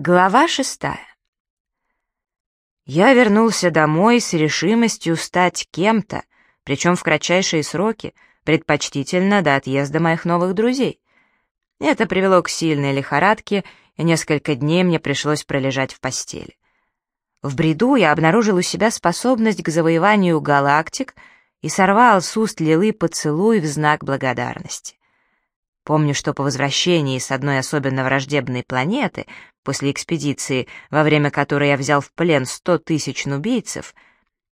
Глава шестая. Я вернулся домой с решимостью стать кем-то, причем в кратчайшие сроки, предпочтительно до отъезда моих новых друзей. Это привело к сильной лихорадке, и несколько дней мне пришлось пролежать в постели. В бреду я обнаружил у себя способность к завоеванию галактик и сорвал с уст Лилы поцелуй в знак благодарности. Помню, что по возвращении с одной особенно враждебной планеты, после экспедиции, во время которой я взял в плен сто тысяч нубийцев,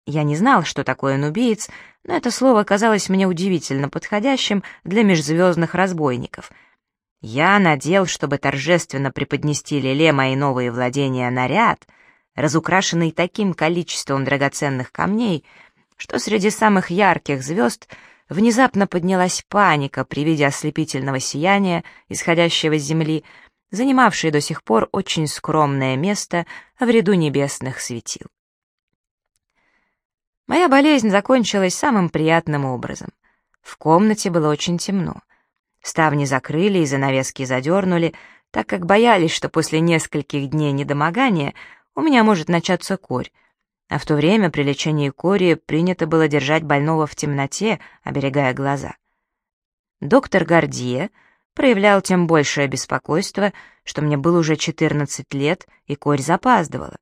я не знал, что такое нубиец, но это слово казалось мне удивительно подходящим для межзвездных разбойников. Я надел, чтобы торжественно преподнести Леле мои новые владения наряд, разукрашенный таким количеством драгоценных камней, что среди самых ярких звезд — Внезапно поднялась паника при виде ослепительного сияния, исходящего с земли, занимавшей до сих пор очень скромное место в ряду небесных светил. Моя болезнь закончилась самым приятным образом. В комнате было очень темно. Ставни закрыли и занавески задернули, так как боялись, что после нескольких дней недомогания у меня может начаться корь, а в то время при лечении кори принято было держать больного в темноте, оберегая глаза. Доктор Гордье проявлял тем большее беспокойство, что мне было уже 14 лет, и корь запаздывала.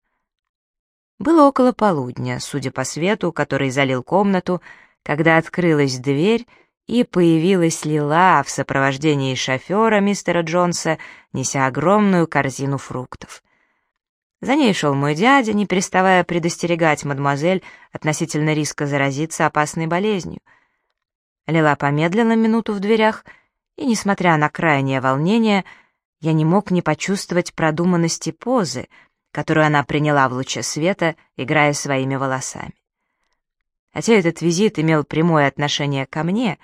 Было около полудня, судя по свету, который залил комнату, когда открылась дверь, и появилась Лила в сопровождении шофера мистера Джонса, неся огромную корзину фруктов. За ней шел мой дядя, не переставая предостерегать мадемуазель относительно риска заразиться опасной болезнью. Лила помедлила минуту в дверях, и, несмотря на крайнее волнение, я не мог не почувствовать продуманности позы, которую она приняла в луче света, играя своими волосами. Хотя этот визит имел прямое отношение ко мне,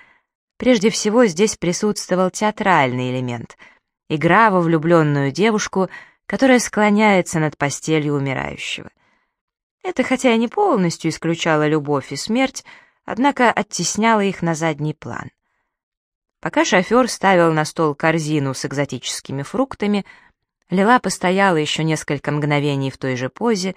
прежде всего здесь присутствовал театральный элемент — игра во влюбленную девушку — которая склоняется над постелью умирающего. Это хотя и не полностью исключало любовь и смерть, однако оттесняло их на задний план. Пока шофер ставил на стол корзину с экзотическими фруктами, Лила постояла еще несколько мгновений в той же позе,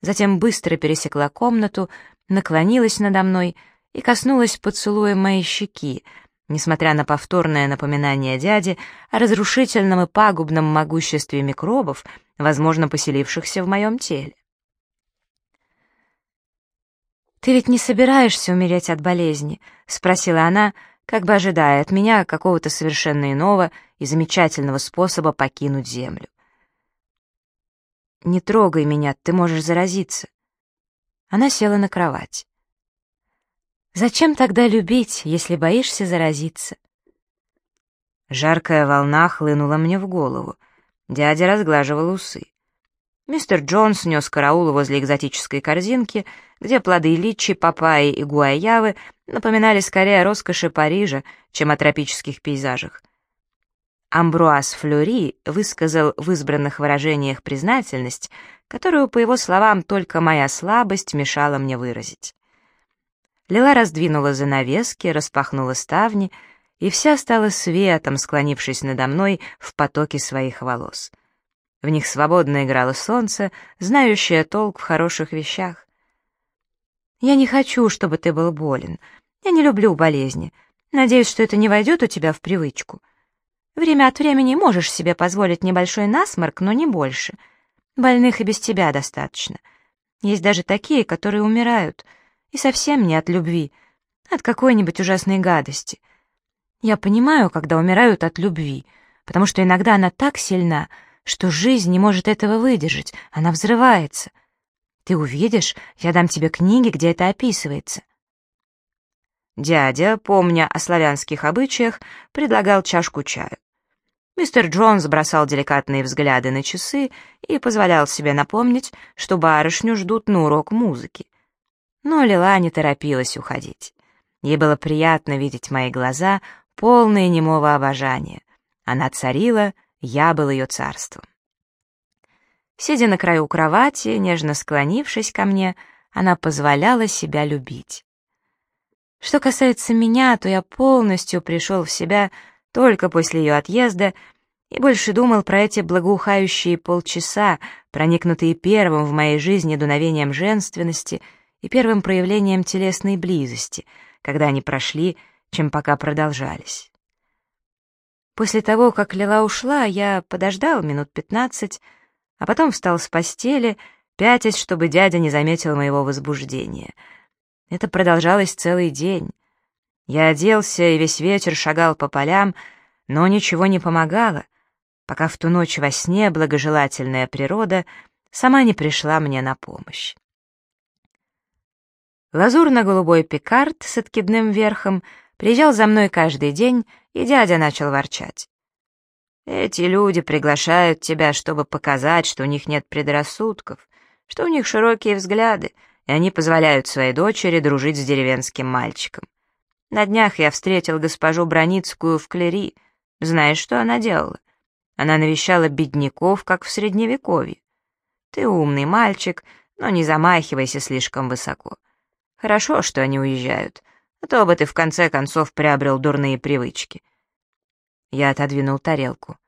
затем быстро пересекла комнату, наклонилась надо мной и коснулась поцелуя моей щеки, Несмотря на повторное напоминание дяди о разрушительном и пагубном могуществе микробов, возможно, поселившихся в моем теле. «Ты ведь не собираешься умереть от болезни?» — спросила она, как бы ожидая от меня какого-то совершенно иного и замечательного способа покинуть Землю. «Не трогай меня, ты можешь заразиться». Она села на кровать. Зачем тогда любить, если боишься заразиться? Жаркая волна хлынула мне в голову. Дядя разглаживал усы. Мистер Джонс нес караул возле экзотической корзинки, где плоды личи, папайи и гуайявы напоминали скорее о роскоши Парижа, чем о тропических пейзажах. Амбруаз Флюри высказал в избранных выражениях признательность, которую, по его словам, только моя слабость мешала мне выразить. Лила раздвинула занавески, распахнула ставни, и вся стала светом, склонившись надо мной в потоке своих волос. В них свободно играло солнце, знающее толк в хороших вещах. «Я не хочу, чтобы ты был болен. Я не люблю болезни. Надеюсь, что это не войдет у тебя в привычку. Время от времени можешь себе позволить небольшой насморк, но не больше. Больных и без тебя достаточно. Есть даже такие, которые умирают — и совсем не от любви, от какой-нибудь ужасной гадости. Я понимаю, когда умирают от любви, потому что иногда она так сильна, что жизнь не может этого выдержать, она взрывается. Ты увидишь, я дам тебе книги, где это описывается. Дядя, помня о славянских обычаях, предлагал чашку чая. Мистер Джонс бросал деликатные взгляды на часы и позволял себе напомнить, что барышню ждут на урок музыки. Но Лила не торопилась уходить. Ей было приятно видеть мои глаза, полные немого обожания. Она царила, я был ее царством. Сидя на краю кровати, нежно склонившись ко мне, она позволяла себя любить. Что касается меня, то я полностью пришел в себя только после ее отъезда и больше думал про эти благоухающие полчаса, проникнутые первым в моей жизни дуновением женственности и первым проявлением телесной близости, когда они прошли, чем пока продолжались. После того, как Лила ушла, я подождал минут пятнадцать, а потом встал с постели, пятясь, чтобы дядя не заметил моего возбуждения. Это продолжалось целый день. Я оделся и весь вечер шагал по полям, но ничего не помогало, пока в ту ночь во сне благожелательная природа сама не пришла мне на помощь. Лазурно-голубой пикард с откидным верхом приезжал за мной каждый день и дядя начал ворчать. «Эти люди приглашают тебя, чтобы показать, что у них нет предрассудков, что у них широкие взгляды, и они позволяют своей дочери дружить с деревенским мальчиком. На днях я встретил госпожу Броницкую в Клери. Знаешь, что она делала? Она навещала бедняков, как в Средневековье. Ты умный мальчик, но не замахивайся слишком высоко. Хорошо, что они уезжают а то бы ты в конце концов приобрел дурные привычки. Я отодвинул тарелку.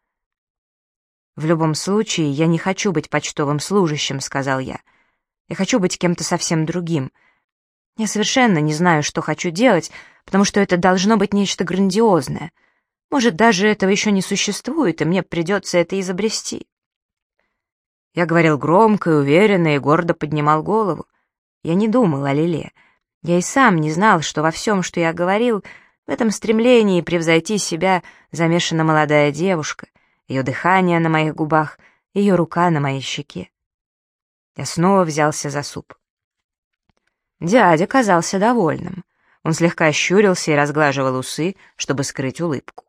«В любом случае, я не хочу быть почтовым служащим», — сказал я. «Я хочу быть кем-то совсем другим. Я совершенно не знаю, что хочу делать, потому что это должно быть нечто грандиозное. Может, даже этого еще не существует, и мне придется это изобрести». Я говорил громко и уверенно, и гордо поднимал голову. Я не думал о Лиле. Я и сам не знал, что во всем, что я говорил, в этом стремлении превзойти себя замешана молодая девушка, ее дыхание на моих губах, ее рука на моей щеке. Я снова взялся за суп. Дядя казался довольным. Он слегка щурился и разглаживал усы, чтобы скрыть улыбку.